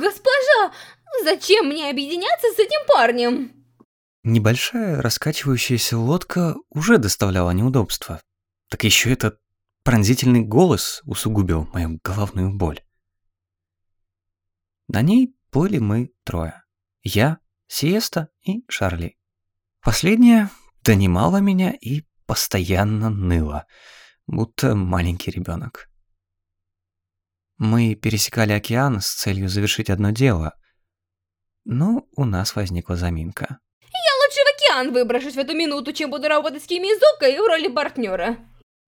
Госпожа, зачем мне объединяться с этим парнем? Небольшая раскачивающаяся лодка уже доставляла неудобства. Так еще этот пронзительный голос усугубил мою головную боль. На ней плыли мы трое. Я, Сиеста и Шарли. Последняя донимала меня и постоянно ныла, будто маленький ребенок. Мы пересекали океан с целью завершить одно дело, но у нас возникла заминка. Я лучше в океан выброшусь в эту минуту, чем буду работать с Кимизукой в роли партнера.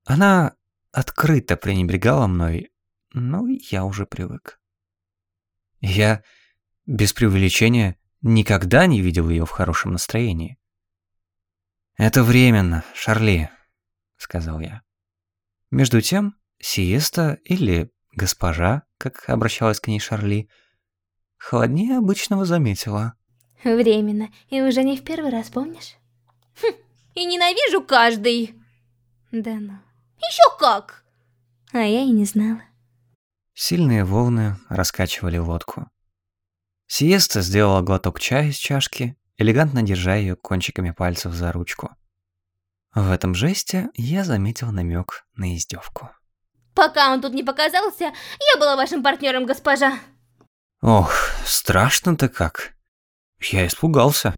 Она открыто пренебрегала мной, но я уже привык. Я, без преувеличения, никогда не видел ее в хорошем настроении. «Это временно, Шарли», — сказал я. Между тем, сиеста или госпожа, как обращалась к ней Шарли, холоднее обычного заметила. Временно, и уже не в первый раз, помнишь? Хм, и ненавижу каждый. Да ну. Еще как! А я и не знала. Сильные волны раскачивали лодку. Сиеста сделала глоток чая из чашки, элегантно держа ее кончиками пальцев за ручку. В этом жесте я заметил намек на издевку. Пока он тут не показался, я была вашим партнером, госпожа. Ох, страшно-то как. Я испугался.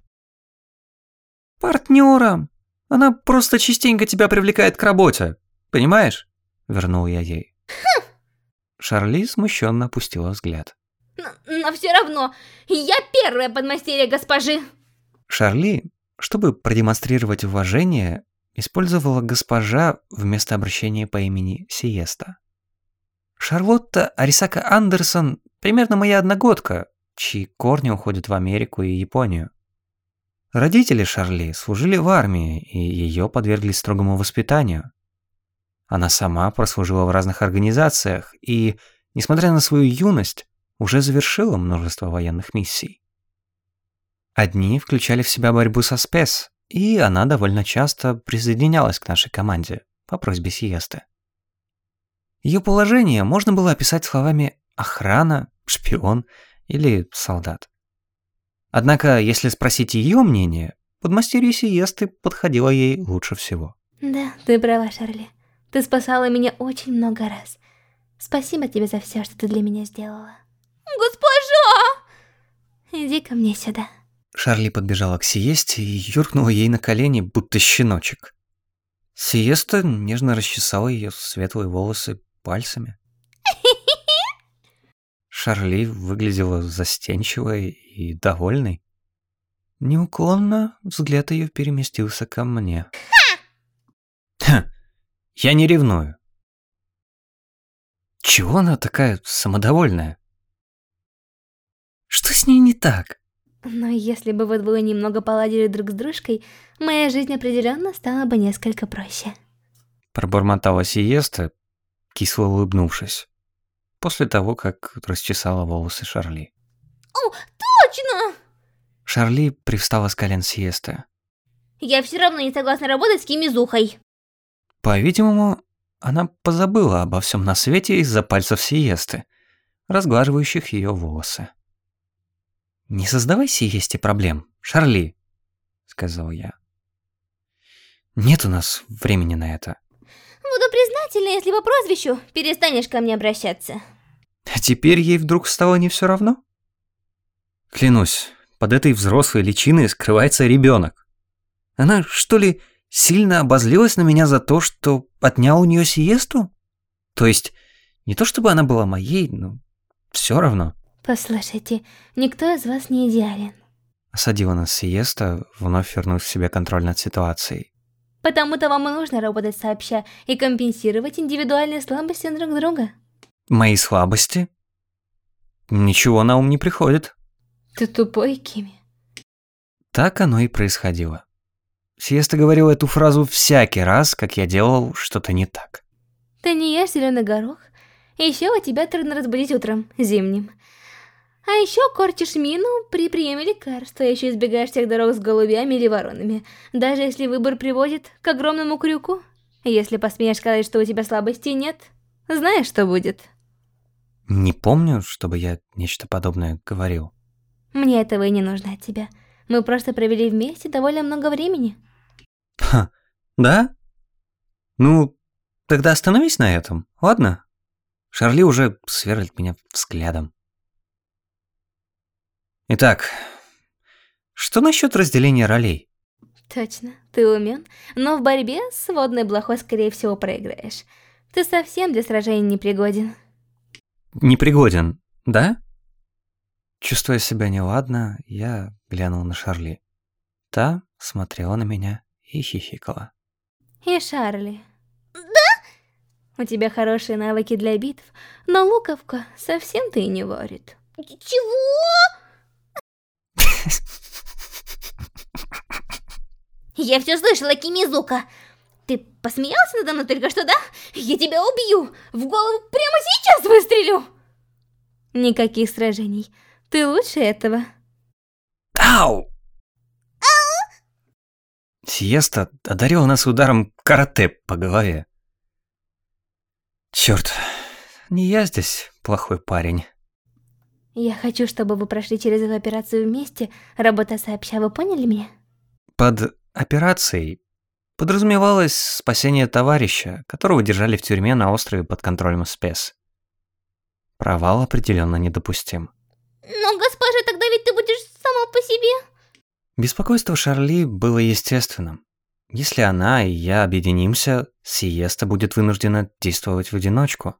Партнером. Она просто частенько тебя привлекает к работе. Понимаешь? Вернул я ей. Хм. Шарли смущенно опустила взгляд. Но, но все равно, я первая подмастерье госпожи. Шарли, чтобы продемонстрировать уважение, использовала госпожа вместо обращения по имени Сиеста. Шарлотта Арисака Андерсон примерно моя одногодка, чьи корни уходят в Америку и Японию. Родители Шарли служили в армии, и ее подвергли строгому воспитанию. Она сама прослужила в разных организациях и, несмотря на свою юность, уже завершила множество военных миссий. Одни включали в себя борьбу со спец, и она довольно часто присоединялась к нашей команде по просьбе Сиесты. Ее положение можно было описать словами «охрана», «шпион» или «солдат». Однако, если спросить ее мнение, подмастерье Сиесты подходило ей лучше всего. Да, ты права, Шарли. Ты спасала меня очень много раз. Спасибо тебе за все, что ты для меня сделала. Госпожа! Иди ко мне сюда. Шарли подбежала к Сиесте и юркнула ей на колени, будто щеночек. Сиеста нежно расчесала ее светлые волосы пальцами. Шарли выглядела застенчивой и довольной. Неуклонно взгляд ее переместился ко мне. Ха! Я не ревную. Чего она такая самодовольная? Что с ней не так? Но если бы вы двое немного поладили друг с дружкой, моя жизнь определенно стала бы несколько проще. Пробормотала Сиеста, кисло улыбнувшись, после того, как расчесала волосы Шарли. О, точно! Шарли привстала с колен Сиесты. Я все равно не согласна работать с Кимизухой. По-видимому, она позабыла обо всем на свете из-за пальцев Сиесты, разглаживающих ее волосы. «Не создавай сиесте проблем, Шарли», — сказал я. «Нет у нас времени на это». Буду признательна, если по прозвищу перестанешь ко мне обращаться. А теперь ей вдруг стало не все равно? Клянусь, под этой взрослой личиной скрывается ребенок. Она, что ли, сильно обозлилась на меня за то, что отнял у нее сиесту? То есть, не то чтобы она была моей, но все равно. Послушайте, никто из вас не идеален. Осадила нас Сиеста, вновь вернув себе контроль над ситуацией. Потому-то вам и нужно работать сообща и компенсировать индивидуальные слабости друг друга. Мои слабости? Ничего на ум не приходит. Ты тупой, Кими. Так оно и происходило. Сиеста говорила эту фразу всякий раз, как я делал что-то не так. Ты не ешь зеленый горох, еще у тебя трудно разбудить утром, зимним. А еще корчишь мину при приеме лекарства, еще избегаешь всех дорог с голубями или воронами, даже если выбор приводит к огромному крюку. Если посмеешь сказать, что у тебя слабостей нет, знаешь, что будет? Не помню, чтобы я нечто подобное говорил. Мне этого и не нужно от тебя. Мы просто провели вместе довольно много времени. Ха, да? Ну, тогда остановись на этом, ладно? Шарли уже сверлит меня взглядом. Итак, что насчет разделения ролей? Точно, ты умен, но в борьбе с водной блохой скорее всего проиграешь. Ты совсем для сражений не пригоден. Непригоден, да? Чувствуя себя неладно, я глянул на Шарли. Та смотрела на меня и хихикала. И Шарли. Да? У тебя хорошие навыки для битв, но луковка совсем ты не варит. Чего? Я все слышала, Кимизука. Ты посмеялся надо мной только что, да? Я тебя убью! В голову прямо сейчас выстрелю! Никаких сражений. Ты лучше этого. Ау! Ау! Сиеста одарил нас ударом карате по голове. Черт, не я здесь плохой парень. Я хочу, чтобы вы прошли через эту операцию вместе, работа сообща, вы поняли меня? Под операцией подразумевалось спасение товарища, которого держали в тюрьме на острове под контролем спец. Провал определенно недопустим. Но, госпожа, тогда ведь ты будешь сама по себе. Беспокойство Шарли было естественным. Если она и я объединимся, Сиеста будет вынуждена действовать в одиночку.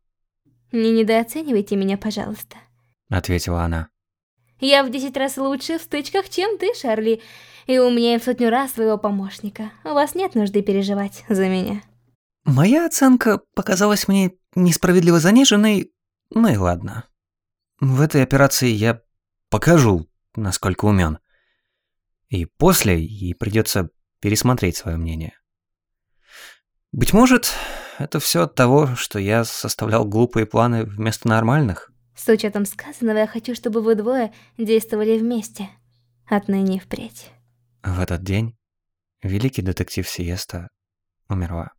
Не недооценивайте меня, пожалуйста. Ответила она. Я в десять раз лучше в стычках, чем ты, Шарли, и умнее в сотню раз своего помощника. У вас нет нужды переживать за меня. Моя оценка показалась мне несправедливо заниженной, ну и ладно. В этой операции я покажу, насколько умен. И после ей придется пересмотреть свое мнение. Быть может, это все от того, что я составлял глупые планы вместо нормальных. С учетом сказанного, я хочу, чтобы вы двое действовали вместе. Отныне и впредь. В этот день великий детектив Сиеста умерла.